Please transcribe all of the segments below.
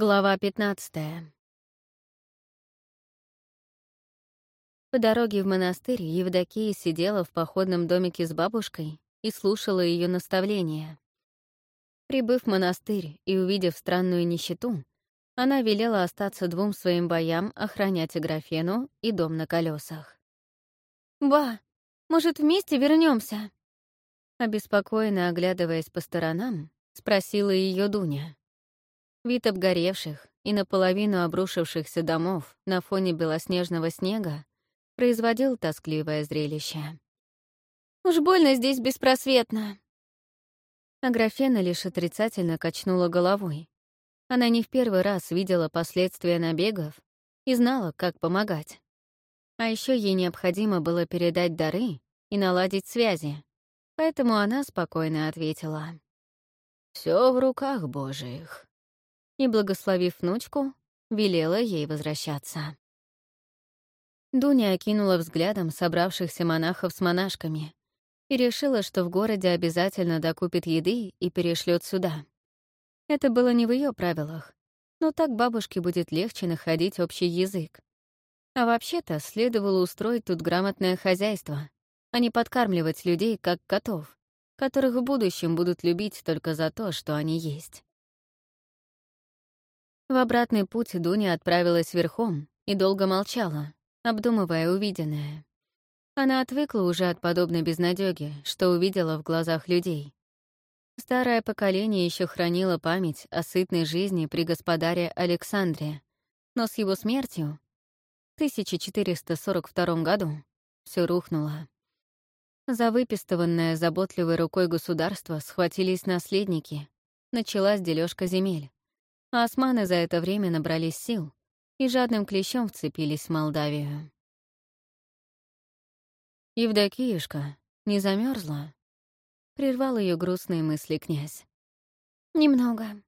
Глава 15 По дороге в монастырь Евдокия сидела в походном домике с бабушкой и слушала ее наставления. Прибыв в монастырь и увидев странную нищету, она велела остаться двум своим боям охранять Аграфену и дом на колесах. «Ба, может, вместе вернемся? Обеспокоенно оглядываясь по сторонам, спросила ее Дуня. Вид обгоревших и наполовину обрушившихся домов на фоне белоснежного снега производил тоскливое зрелище. «Уж больно здесь беспросветно!» Аграфена лишь отрицательно качнула головой. Она не в первый раз видела последствия набегов и знала, как помогать. А еще ей необходимо было передать дары и наладить связи, поэтому она спокойно ответила. Все в руках Божиих и, благословив внучку, велела ей возвращаться. Дуня окинула взглядом собравшихся монахов с монашками и решила, что в городе обязательно докупит еды и перешлет сюда. Это было не в ее правилах, но так бабушке будет легче находить общий язык. А вообще-то следовало устроить тут грамотное хозяйство, а не подкармливать людей, как котов, которых в будущем будут любить только за то, что они есть. В обратный путь Дуня отправилась верхом и долго молчала, обдумывая увиденное. Она отвыкла уже от подобной безнадёги, что увидела в глазах людей. Старое поколение еще хранило память о сытной жизни при господаре Александре, но с его смертью в 1442 году все рухнуло. За выпистыванное заботливой рукой государство схватились наследники. Началась дележка земель. А османы за это время набрались сил и жадным клещом вцепились в Молдавию. «Евдокиюшка, не замерзла? Прервал ее грустные мысли князь. «Немного».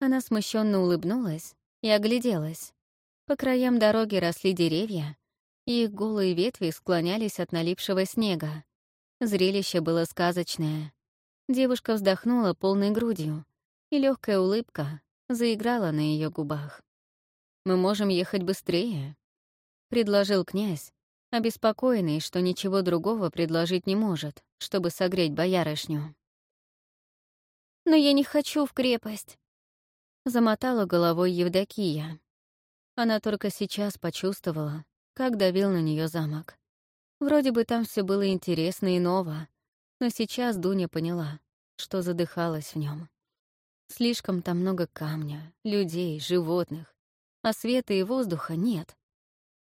Она смущенно улыбнулась и огляделась. По краям дороги росли деревья, и их голые ветви склонялись от налипшего снега. Зрелище было сказочное. Девушка вздохнула полной грудью, и легкая улыбка заиграла на ее губах. «Мы можем ехать быстрее», — предложил князь, обеспокоенный, что ничего другого предложить не может, чтобы согреть боярышню. «Но я не хочу в крепость», — замотала головой Евдокия. Она только сейчас почувствовала, как давил на нее замок. Вроде бы там все было интересно и ново, но сейчас Дуня поняла, что задыхалась в нем. Слишком там много камня, людей, животных, а света и воздуха нет.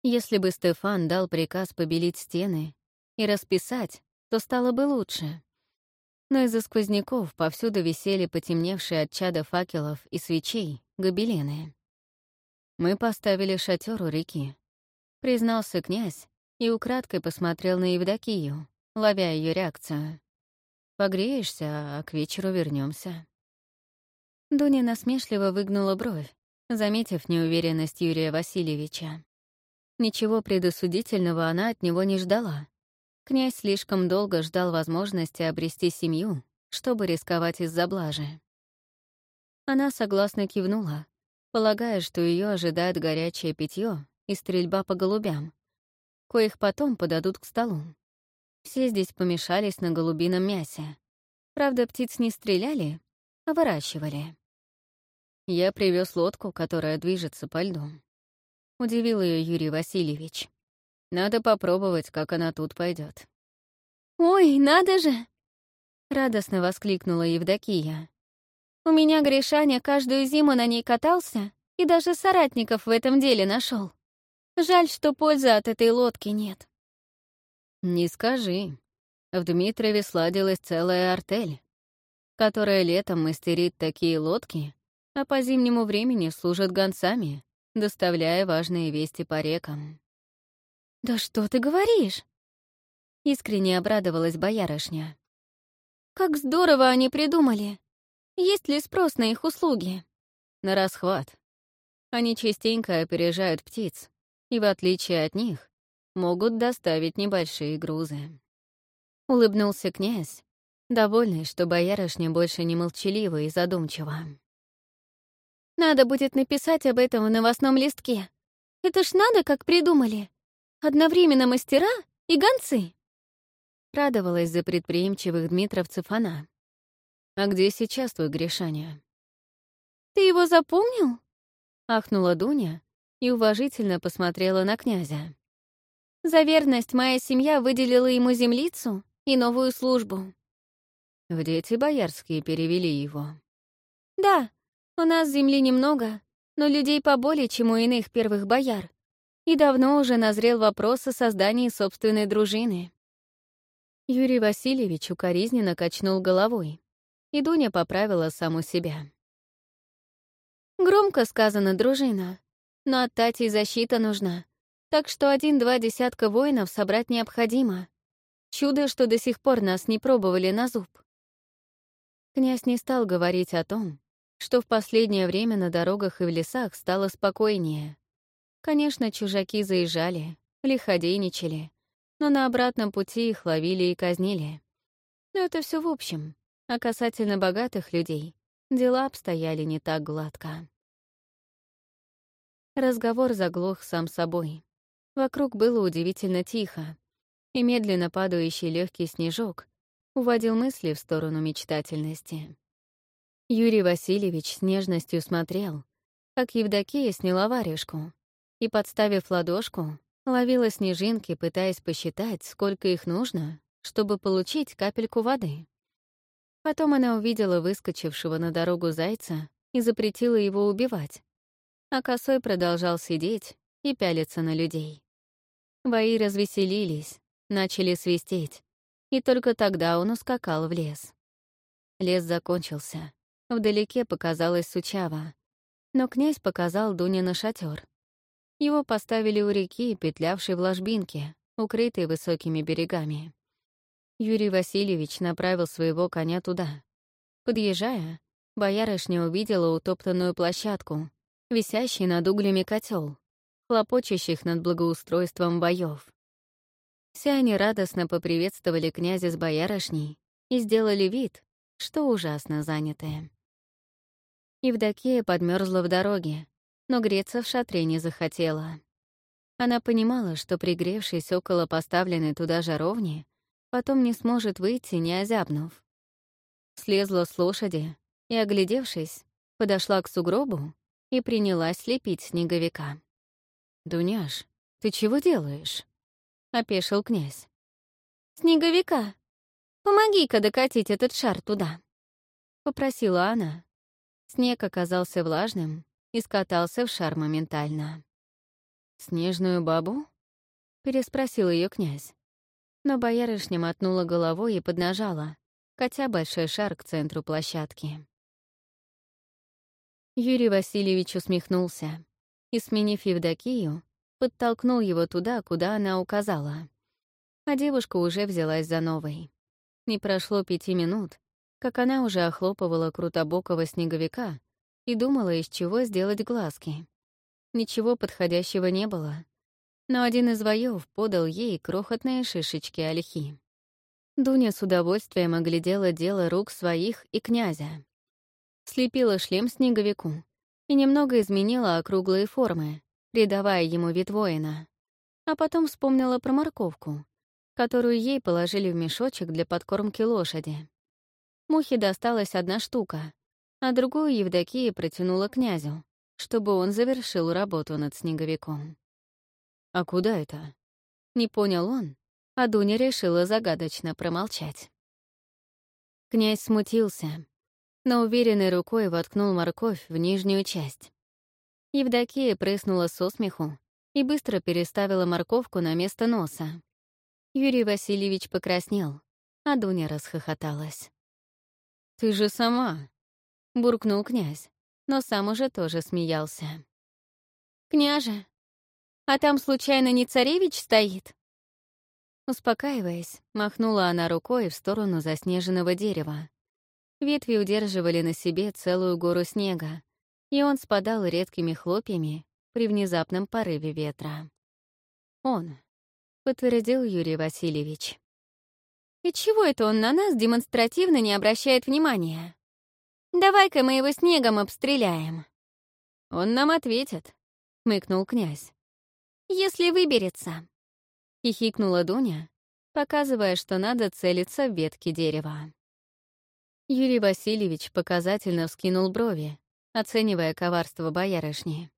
Если бы Стефан дал приказ побелить стены и расписать, то стало бы лучше. Но из-за сквозняков повсюду висели потемневшие от чада факелов и свечей гобелены. Мы поставили шатер у реки. Признался князь и украдкой посмотрел на Евдокию, ловя ее реакцию. «Погреешься, а к вечеру вернемся. Дуня насмешливо выгнула бровь, заметив неуверенность Юрия Васильевича. Ничего предосудительного она от него не ждала. Князь слишком долго ждал возможности обрести семью, чтобы рисковать из-за блажи. Она согласно кивнула, полагая, что ее ожидает горячее питье и стрельба по голубям, коих потом подадут к столу. Все здесь помешались на голубином мясе. Правда, птиц не стреляли, а выращивали. Я привез лодку, которая движется по льду. Удивил ее Юрий Васильевич. Надо попробовать, как она тут пойдет. «Ой, надо же!» — радостно воскликнула Евдокия. «У меня Гришаня каждую зиму на ней катался и даже соратников в этом деле нашел. Жаль, что пользы от этой лодки нет». «Не скажи. В Дмитрове сладилась целая артель, которая летом мастерит такие лодки, а по зимнему времени служат гонцами, доставляя важные вести по рекам. «Да что ты говоришь?» Искренне обрадовалась боярышня. «Как здорово они придумали! Есть ли спрос на их услуги?» «На расхват. Они частенько опережают птиц, и, в отличие от них, могут доставить небольшие грузы». Улыбнулся князь, довольный, что боярышня больше не молчалива и задумчива. Надо будет написать об этом в новостном листке. Это ж надо, как придумали. Одновременно мастера и гонцы. Радовалась за предприимчивых дмитровцев она. «А где сейчас твой Гришаня?» «Ты его запомнил?» — ахнула Дуня и уважительно посмотрела на князя. «За верность моя семья выделила ему землицу и новую службу». В дети боярские перевели его. «Да, у нас земли немного, но людей поболее, чем у иных первых бояр. И давно уже назрел вопрос о создании собственной дружины. Юрий Васильевич укоризненно качнул головой, и Дуня поправила саму себя. «Громко сказано, дружина, но от Тати защита нужна, так что один-два десятка воинов собрать необходимо. Чудо, что до сих пор нас не пробовали на зуб». Князь не стал говорить о том, что в последнее время на дорогах и в лесах стало спокойнее. Конечно, чужаки заезжали, лиходейничали, но на обратном пути их ловили и казнили. Но это все в общем. А касательно богатых людей, дела обстояли не так гладко. Разговор заглох сам собой. Вокруг было удивительно тихо, и медленно падающий легкий снежок уводил мысли в сторону мечтательности. Юрий Васильевич с нежностью смотрел, как Евдокия сняла варежку и, подставив ладошку, Ловила снежинки, пытаясь посчитать, сколько их нужно, чтобы получить капельку воды. Потом она увидела выскочившего на дорогу зайца и запретила его убивать. А косой продолжал сидеть и пялиться на людей. Бои развеселились, начали свистеть, и только тогда он ускакал в лес. Лес закончился. Вдалеке показалась Сучава, но князь показал Дуне на шатер. Его поставили у реки, петлявшей в ложбинке, укрытой высокими берегами. Юрий Васильевич направил своего коня туда. Подъезжая, боярышня увидела утоптанную площадку, висящий над углями котел, хлопочущих над благоустройством боев. Все они радостно поприветствовали князя с боярышней и сделали вид, что ужасно занятые. Евдокия подмерзла в дороге, но греться в шатре не захотела. Она понимала, что, пригревшись около поставленной туда жаровни, потом не сможет выйти, не озябнув. Слезла с лошади и, оглядевшись, подошла к сугробу и принялась слепить снеговика. «Дуняш, ты чего делаешь?» — опешил князь. «Снеговика, помоги-ка докатить этот шар туда», — попросила она. Снег оказался влажным, и скатался в шар моментально. «Снежную бабу?» — переспросил ее князь. Но боярышня мотнула головой и поднажала, катя большой шар к центру площадки. Юрий Васильевич усмехнулся и, сменив Евдокию, подтолкнул его туда, куда она указала. А девушка уже взялась за новой. Не прошло пяти минут, как она уже охлопывала крутобокого снеговика и думала, из чего сделать глазки. Ничего подходящего не было, но один из воев подал ей крохотные шишечки ольхи. Дуня с удовольствием оглядела дело рук своих и князя. Слепила шлем снеговику и немного изменила округлые формы, придавая ему вид воина. А потом вспомнила про морковку, которую ей положили в мешочек для подкормки лошади. Мухе досталась одна штука, а другую Евдокия протянула князю, чтобы он завершил работу над снеговиком. «А куда это?» Не понял он, а Дуня решила загадочно промолчать. Князь смутился, но уверенной рукой воткнул морковь в нижнюю часть. Евдокия прыснула со смеху и быстро переставила морковку на место носа. Юрий Васильевич покраснел, а Дуня расхохоталась. «Ты же сама — буркнул князь, но сам уже тоже смеялся. «Княже, а там случайно не царевич стоит?» Успокаиваясь, махнула она рукой в сторону заснеженного дерева. Ветви удерживали на себе целую гору снега, и он спадал редкими хлопьями при внезапном порыве ветра. «Он», — подтвердил Юрий Васильевич. «И чего это он на нас демонстративно не обращает внимания?» Давай-ка мы его снегом обстреляем. он нам ответит», — хмыкнул князь. «Если выберется», — хихикнула Дуня, показывая, что надо целиться в ветки дерева. Юрий Васильевич показательно вскинул брови, оценивая коварство боярышни.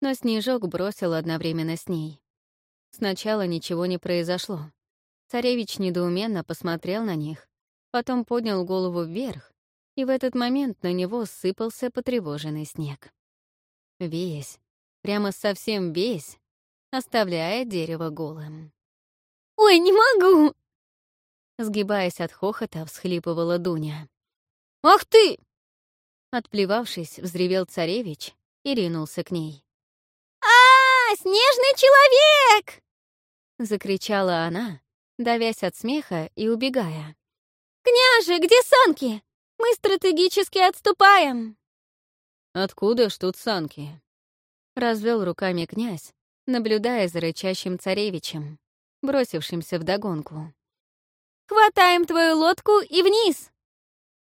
Но Снежок бросил одновременно с ней. Сначала ничего не произошло. Царевич недоуменно посмотрел на них, потом поднял голову вверх, и в этот момент на него сыпался потревоженный снег. Весь, прямо совсем весь, оставляя дерево голым. «Ой, не могу!» Сгибаясь от хохота, всхлипывала Дуня. «Ах ты!» Отплевавшись, взревел царевич и ринулся к ней. а, снежный человек!» Закричала она, давясь от смеха и убегая. «Княже, где санки? Мы стратегически отступаем!» «Откуда ж тут санки?» Развел руками князь, наблюдая за рычащим царевичем, бросившимся вдогонку. «Хватаем твою лодку и вниз!»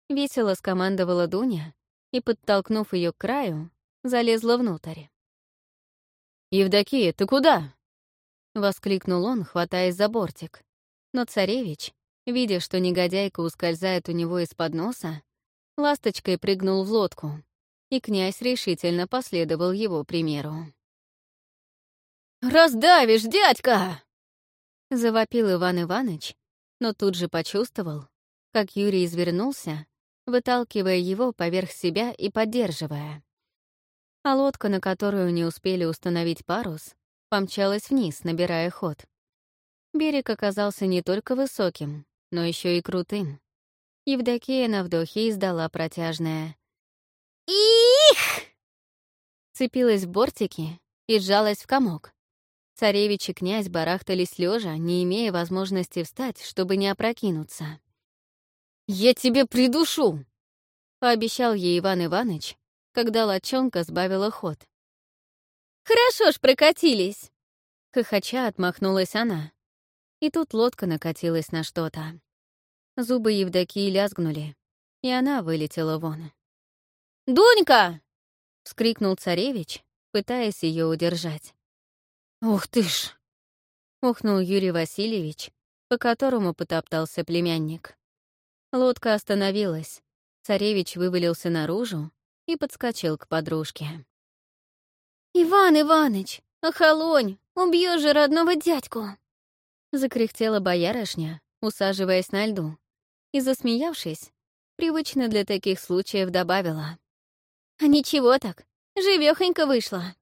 Весело скомандовала Дуня и, подтолкнув ее к краю, залезла внутрь. «Евдокия, ты куда?» — воскликнул он, хватаясь за бортик. Но царевич, видя, что негодяйка ускользает у него из-под носа, ласточкой прыгнул в лодку, и князь решительно последовал его примеру. «Раздавишь, дядька!» — завопил Иван Иваныч, но тут же почувствовал, как Юрий извернулся выталкивая его поверх себя и поддерживая. А лодка, на которую не успели установить парус, помчалась вниз, набирая ход. Берег оказался не только высоким, но еще и крутым. Евдокия на вдохе издала протяжное «Их!» Цепилась в бортики и сжалась в комок. Царевич и князь барахтались лежа, не имея возможности встать, чтобы не опрокинуться. «Я тебе придушу!» — пообещал ей Иван Иваныч, когда лочонка сбавила ход. «Хорошо ж прокатились!» — хохоча отмахнулась она. И тут лодка накатилась на что-то. Зубы Евдокии лязгнули, и она вылетела вон. «Дунька!» — вскрикнул царевич, пытаясь ее удержать. «Ух ты ж!» — ухнул Юрий Васильевич, по которому потоптался племянник. Лодка остановилась. Царевич вывалился наружу и подскочил к подружке. «Иван Иваныч, охолонь, убьешь же родного дядьку!» Закряхтела боярышня, усаживаясь на льду, и, засмеявшись, привычно для таких случаев добавила. «А ничего так, живёхонько вышла».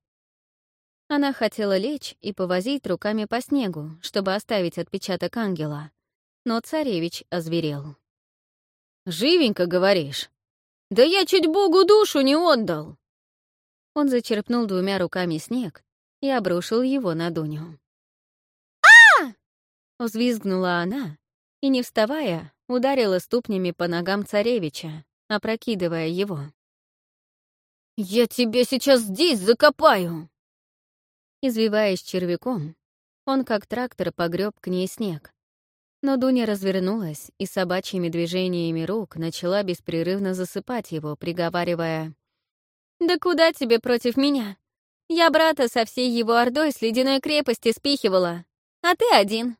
Она хотела лечь и повозить руками по снегу, чтобы оставить отпечаток ангела, но царевич озверел. «Живенько, говоришь? Да я чуть Богу душу не отдал!» Он зачерпнул двумя руками снег и обрушил его на Дуню. Взвизгнула она и, не вставая, ударила ступнями по ногам царевича, опрокидывая его. «Я тебя сейчас здесь закопаю!» Извиваясь червяком, он как трактор погреб к ней снег, но Дуня развернулась и собачьими движениями рук начала беспрерывно засыпать его, приговаривая. «Да куда тебе против меня? Я брата со всей его ордой с ледяной крепости спихивала, а ты один».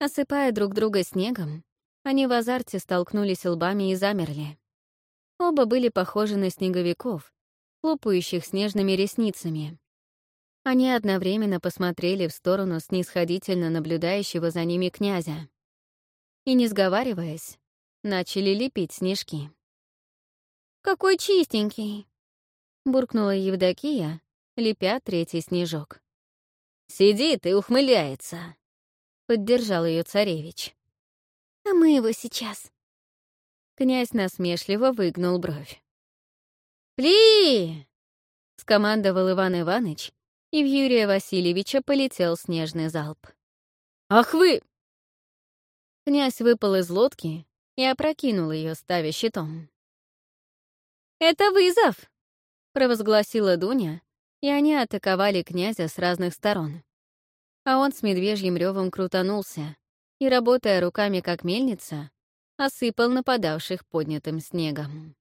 Осыпая друг друга снегом, они в азарте столкнулись лбами и замерли. Оба были похожи на снеговиков, хлопающих снежными ресницами. Они одновременно посмотрели в сторону снисходительно наблюдающего за ними князя. И, не сговариваясь, начали лепить снежки. «Какой чистенький!» — буркнула Евдокия, лепя третий снежок. «Сидит и ухмыляется», — поддержал ее царевич. «А мы его сейчас». Князь насмешливо выгнул бровь. «Пли!» — скомандовал Иван Иваныч и в Юрия Васильевича полетел снежный залп. «Ах вы!» Князь выпал из лодки и опрокинул ее, ставя щитом. «Это вызов!» — провозгласила Дуня, и они атаковали князя с разных сторон. А он с медвежьим ревом крутанулся и, работая руками как мельница, осыпал нападавших поднятым снегом.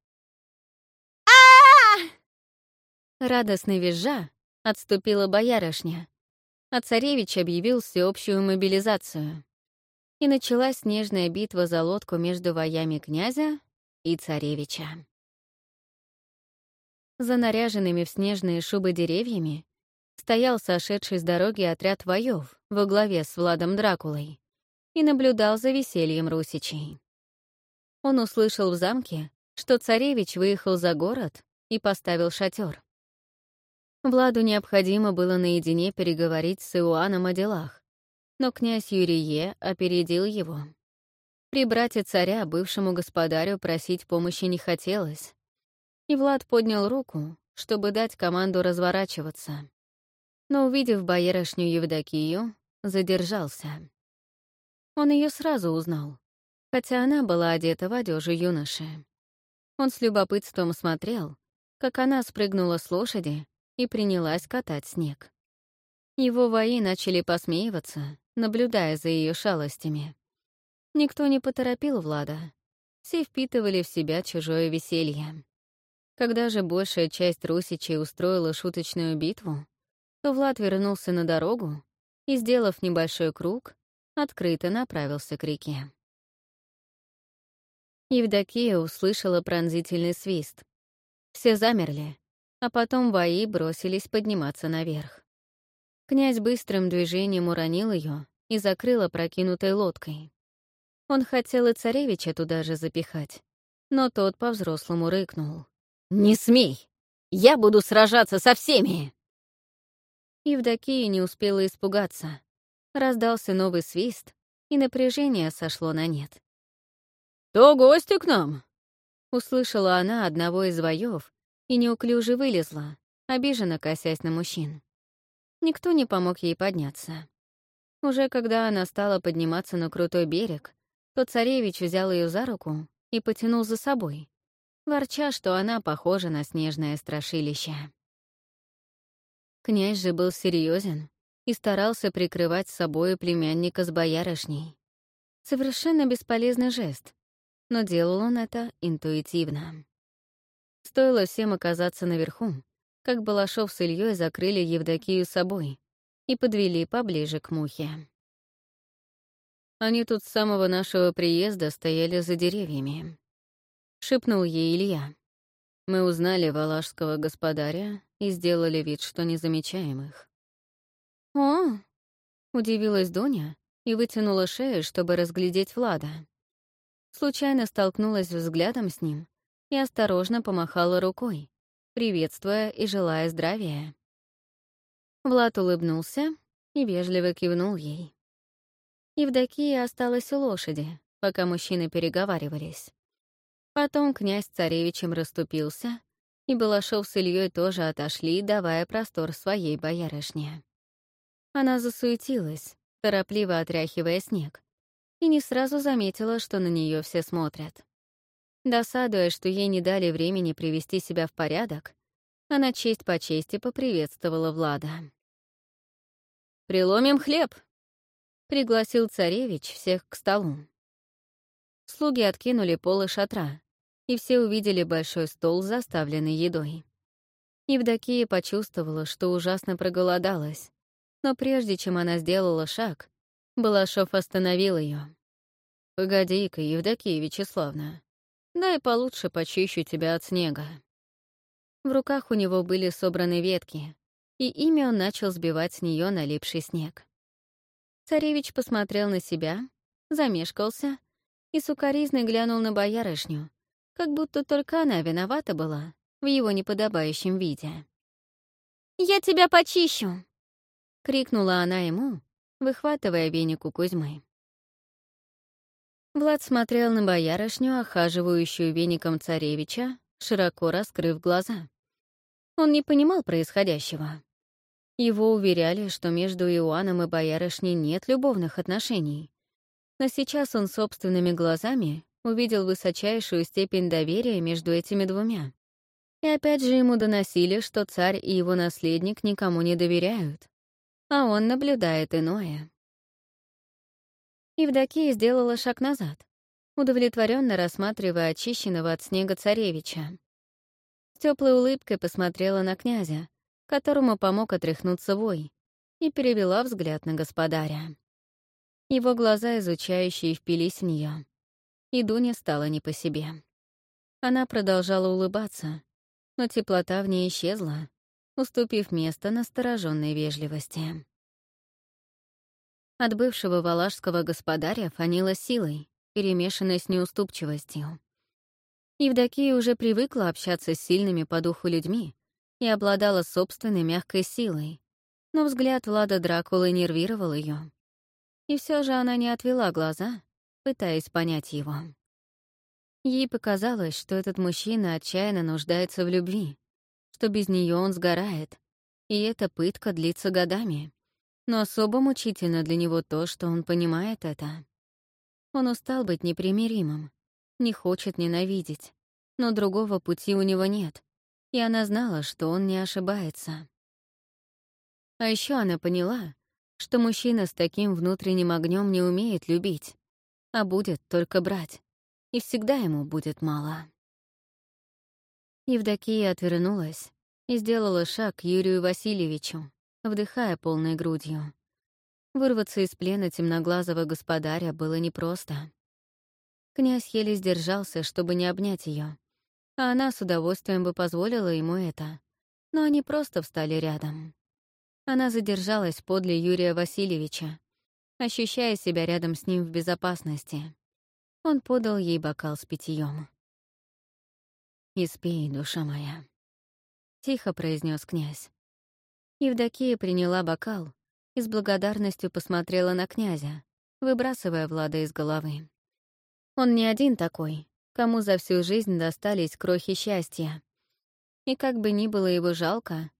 Радостно визжа отступила боярышня, а царевич объявил всеобщую мобилизацию. И началась снежная битва за лодку между воями князя и царевича. За наряженными в снежные шубы деревьями стоял сошедший с дороги отряд воев во главе с Владом Дракулой и наблюдал за весельем русичей. Он услышал в замке, что царевич выехал за город и поставил шатер. Владу необходимо было наедине переговорить с Иоанном о делах, но князь Юрие опередил его. При брате царя, бывшему господарю, просить помощи не хотелось, и Влад поднял руку, чтобы дать команду разворачиваться. Но, увидев боярышню Евдокию, задержался. Он ее сразу узнал, хотя она была одета в одежду юноши. Он с любопытством смотрел, как она спрыгнула с лошади и принялась катать снег. Его вои начали посмеиваться, наблюдая за ее шалостями. Никто не поторопил Влада. Все впитывали в себя чужое веселье. Когда же большая часть русичей устроила шуточную битву, Влад вернулся на дорогу и, сделав небольшой круг, открыто направился к реке. Евдокия услышала пронзительный свист. Все замерли, а потом вои бросились подниматься наверх. Князь быстрым движением уронил ее и закрыл опрокинутой лодкой. Он хотел и царевича туда же запихать, но тот по-взрослому рыкнул. «Не смей! Я буду сражаться со всеми!» Евдокия не успела испугаться. Раздался новый свист, и напряжение сошло на нет. «То гости к нам!» Услышала она одного из воев и неуклюже вылезла, обиженно косясь на мужчин. Никто не помог ей подняться. Уже когда она стала подниматься на крутой берег, то царевич взял ее за руку и потянул за собой, ворча, что она похожа на снежное страшилище. Князь же был серьезен и старался прикрывать собой племянника с боярышней. Совершенно бесполезный жест, но делал он это интуитивно. Стоило всем оказаться наверху, как Балашов с Ильей закрыли Евдокию собой и подвели поближе к мухе. Они тут с самого нашего приезда стояли за деревьями. Шепнул ей Илья. Мы узнали валашского господаря и сделали вид, что не замечаем их. «О!» — удивилась Доня и вытянула шею, чтобы разглядеть Влада. Случайно столкнулась взглядом с ним и осторожно помахала рукой, приветствуя и желая здравия. Влад улыбнулся и вежливо кивнул ей. Евдокия осталась у лошади, пока мужчины переговаривались. Потом князь царевичем расступился, и Балашов с Ильей тоже отошли, давая простор своей боярышне. Она засуетилась, торопливо отряхивая снег, и не сразу заметила, что на нее все смотрят. Досадуя, что ей не дали времени привести себя в порядок, она честь по чести поприветствовала Влада. «Приломим хлеб!» — пригласил царевич всех к столу. Слуги откинули полы шатра, и все увидели большой стол, заставленный едой. Евдокия почувствовала, что ужасно проголодалась, но прежде чем она сделала шаг, Балашов остановил ее. «Погоди-ка, Евдокия Вячеславна, дай получше почищу тебя от снега». В руках у него были собраны ветки, и ими он начал сбивать с нее налипший снег. Царевич посмотрел на себя, замешкался и сукоризной глянул на боярышню, как будто только она виновата была в его неподобающем виде. «Я тебя почищу!» — крикнула она ему, выхватывая веник у Кузьмы. Влад смотрел на боярышню, охаживающую веником царевича, широко раскрыв глаза. Он не понимал происходящего. Его уверяли, что между Иоанном и боярышней нет любовных отношений. Но сейчас он собственными глазами увидел высочайшую степень доверия между этими двумя. И опять же ему доносили, что царь и его наследник никому не доверяют а он наблюдает иное. Евдокия сделала шаг назад, удовлетворенно рассматривая очищенного от снега царевича. С теплой улыбкой посмотрела на князя, которому помог отряхнуться вой, и перевела взгляд на господаря. Его глаза, изучающие, впились в нее, и Дуня стала не по себе. Она продолжала улыбаться, но теплота в ней исчезла, уступив место настороженной вежливости. От бывшего валашского господаря фанила силой, перемешанной с неуступчивостью. Евдокия уже привыкла общаться с сильными по духу людьми и обладала собственной мягкой силой, но взгляд Влада Дракулы нервировал ее. И все же она не отвела глаза, пытаясь понять его. Ей показалось, что этот мужчина отчаянно нуждается в любви, что без нее он сгорает, и эта пытка длится годами. Но особо мучительно для него то, что он понимает это. Он устал быть непримиримым, не хочет ненавидеть, но другого пути у него нет, и она знала, что он не ошибается. А еще она поняла, что мужчина с таким внутренним огнем не умеет любить, а будет только брать, и всегда ему будет мало. Евдокия отвернулась и сделала шаг к Юрию Васильевичу, вдыхая полной грудью. Вырваться из плена темноглазого господаря было непросто. Князь еле сдержался, чтобы не обнять ее, а она с удовольствием бы позволила ему это, но они просто встали рядом. Она задержалась подле Юрия Васильевича, ощущая себя рядом с ним в безопасности. Он подал ей бокал с питьем. «Испей, душа моя», — тихо произнес князь. Евдокия приняла бокал и с благодарностью посмотрела на князя, выбрасывая Влада из головы. Он не один такой, кому за всю жизнь достались крохи счастья. И как бы ни было его жалко,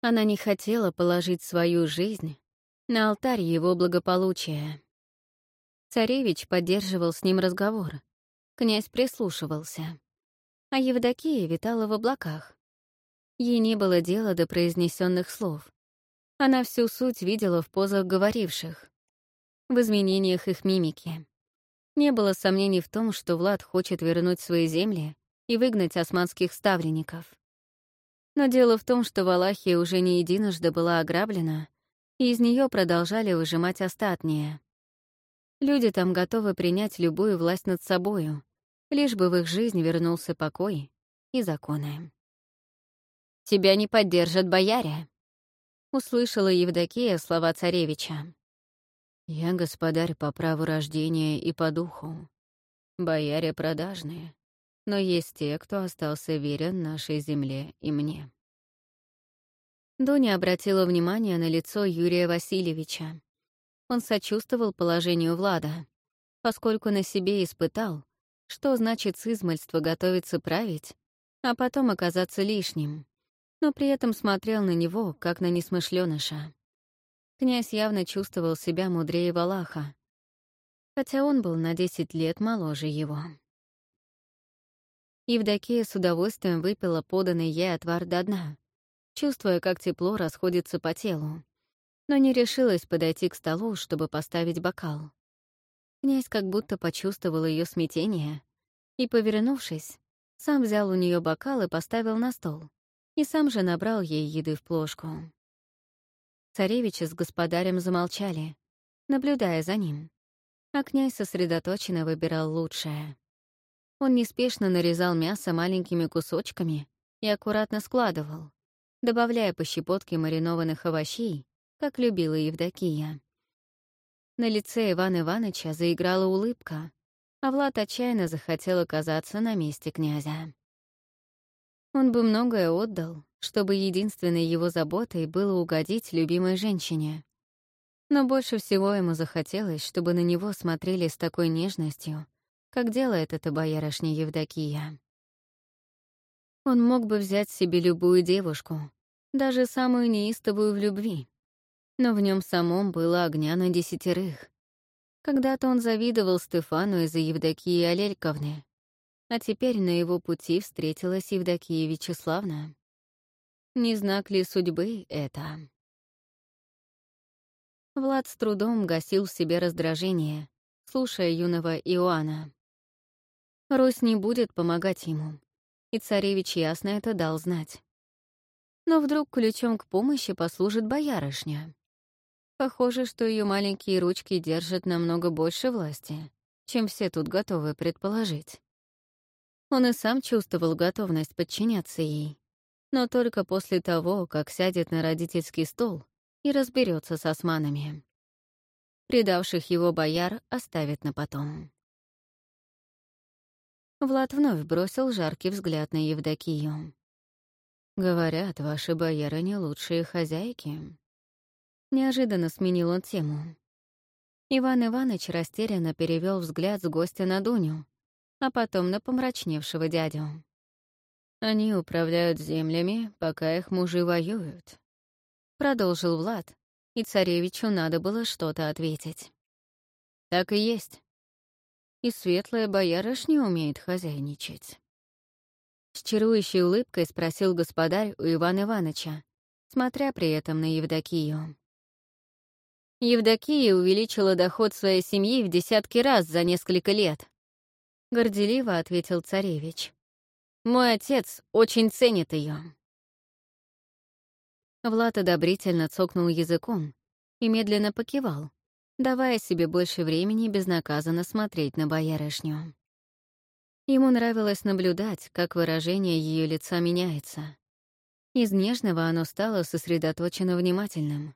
она не хотела положить свою жизнь на алтарь его благополучия. Царевич поддерживал с ним разговор. Князь прислушивался. А Евдокия витала в облаках. Ей не было дела до произнесенных слов. Она всю суть видела в позах говоривших, в изменениях их мимики. Не было сомнений в том, что Влад хочет вернуть свои земли и выгнать османских ставленников. Но дело в том, что Валахия уже не единожды была ограблена — и из нее продолжали выжимать остатнее. Люди там готовы принять любую власть над собою, лишь бы в их жизнь вернулся покой и законы. «Тебя не поддержат бояре», — услышала Евдокия слова царевича. «Я господарь по праву рождения и по духу. Бояре продажные, но есть те, кто остался верен нашей земле и мне». Дуня обратила внимание на лицо Юрия Васильевича. Он сочувствовал положению Влада, поскольку на себе испытал, что значит с готовиться править, а потом оказаться лишним, но при этом смотрел на него, как на несмышленыша. Князь явно чувствовал себя мудрее Валаха, хотя он был на 10 лет моложе его. Евдокия с удовольствием выпила поданный ей отвар до дна, чувствуя, как тепло расходится по телу, но не решилась подойти к столу, чтобы поставить бокал. Князь как будто почувствовал ее смятение и, повернувшись, сам взял у нее бокал и поставил на стол, и сам же набрал ей еды в плошку. Царевичи с господарем замолчали, наблюдая за ним, а князь сосредоточенно выбирал лучшее. Он неспешно нарезал мясо маленькими кусочками и аккуратно складывал, добавляя по щепотке маринованных овощей, как любила Евдокия. На лице Ивана Ивановича заиграла улыбка, а Влад отчаянно захотел оказаться на месте князя. Он бы многое отдал, чтобы единственной его заботой было угодить любимой женщине. Но больше всего ему захотелось, чтобы на него смотрели с такой нежностью, как делает это боярышня Евдокия. Он мог бы взять себе любую девушку, даже самую неистовую в любви. Но в нем самом было огня на десятерых. Когда-то он завидовал Стефану из-за Евдокии Алельковны, а теперь на его пути встретилась Евдокия Вячеславна. Не знак ли судьбы это? Влад с трудом гасил в себе раздражение, слушая юного Иоанна. Русь не будет помогать ему. И царевич ясно это дал знать. Но вдруг ключом к помощи послужит боярышня. Похоже, что ее маленькие ручки держат намного больше власти, чем все тут готовы предположить. Он и сам чувствовал готовность подчиняться ей, но только после того, как сядет на родительский стол и разберется с османами. Предавших его бояр оставит на потом. Влад вновь бросил жаркий взгляд на Евдокию. «Говорят, ваши бояры не лучшие хозяйки». Неожиданно сменил он тему. Иван Иванович растерянно перевел взгляд с гостя на Дуню, а потом на помрачневшего дядю. «Они управляют землями, пока их мужи воюют», — продолжил Влад, и царевичу надо было что-то ответить. «Так и есть и светлая боярышня умеет хозяйничать. С чарующей улыбкой спросил господарь у Ивана Ивановича, смотря при этом на Евдокию. Евдокия увеличила доход своей семьи в десятки раз за несколько лет. Горделиво ответил царевич. Мой отец очень ценит ее. Влад одобрительно цокнул языком и медленно покивал, давая себе больше времени безнаказанно смотреть на боярышню. Ему нравилось наблюдать, как выражение ее лица меняется. Из нежного оно стало сосредоточено внимательным,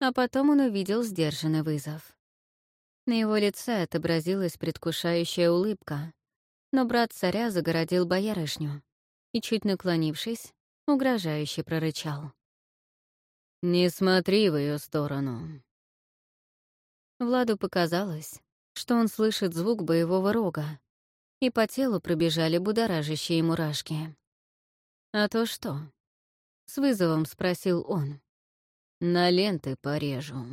а потом он увидел сдержанный вызов. На его лице отобразилась предвкушающая улыбка, но брат царя загородил боярышню и, чуть наклонившись, угрожающе прорычал. «Не смотри в ее сторону. Владу показалось, что он слышит звук боевого рога, и по телу пробежали будоражащие мурашки. «А то что?» — с вызовом спросил он. «На ленты порежу».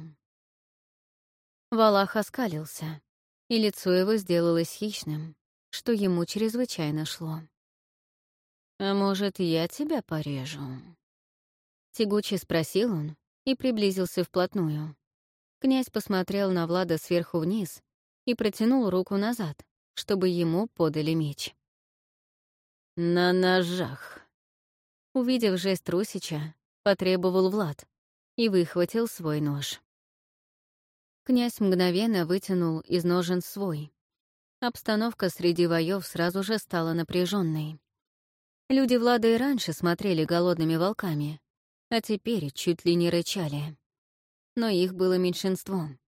Валах оскалился, и лицо его сделалось хищным, что ему чрезвычайно шло. «А может, я тебя порежу?» Тягуче спросил он и приблизился вплотную. Князь посмотрел на Влада сверху вниз и протянул руку назад, чтобы ему подали меч. «На ножах!» Увидев жест Русича, потребовал Влад и выхватил свой нож. Князь мгновенно вытянул из ножен свой. Обстановка среди воев сразу же стала напряженной. Люди Влада и раньше смотрели голодными волками, а теперь чуть ли не рычали но их было меньшинством.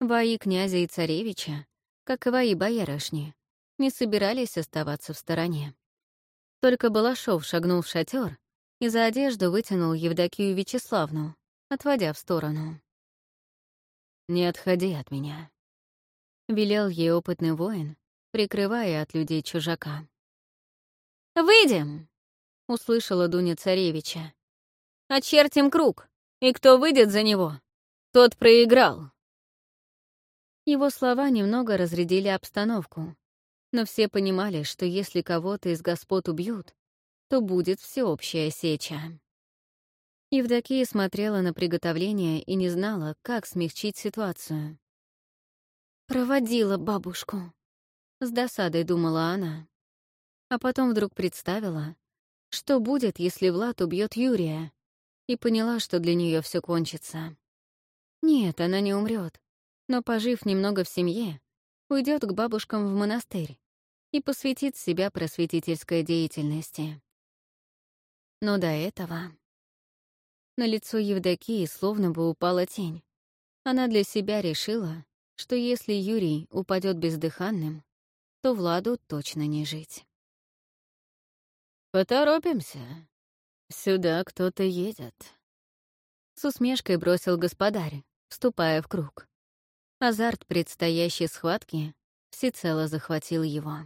Вои князя и царевича, как и вои боярышни, не собирались оставаться в стороне. Только Балашов шагнул в шатер и за одежду вытянул Евдокию Вячеславну, отводя в сторону. «Не отходи от меня», — велел ей опытный воин, прикрывая от людей чужака. «Выйдем!» — услышала Дуня царевича. «Очертим круг, и кто выйдет за него, тот проиграл. Его слова немного разрядили обстановку, но все понимали, что если кого-то из господ убьют, то будет всеобщая сеча. Евдокия смотрела на приготовление и не знала, как смягчить ситуацию. «Проводила бабушку», — с досадой думала она. А потом вдруг представила, что будет, если Влад убьет Юрия, и поняла, что для нее все кончится. Нет, она не умрет, но, пожив немного в семье, уйдет к бабушкам в монастырь и посвятит себя просветительской деятельности. Но до этого... На лицо Евдокии словно бы упала тень. Она для себя решила, что если Юрий упадет бездыханным, то Владу точно не жить. «Поторопимся. Сюда кто-то едет», — с усмешкой бросил господарь, вступая в круг. Азарт предстоящей схватки всецело захватил его.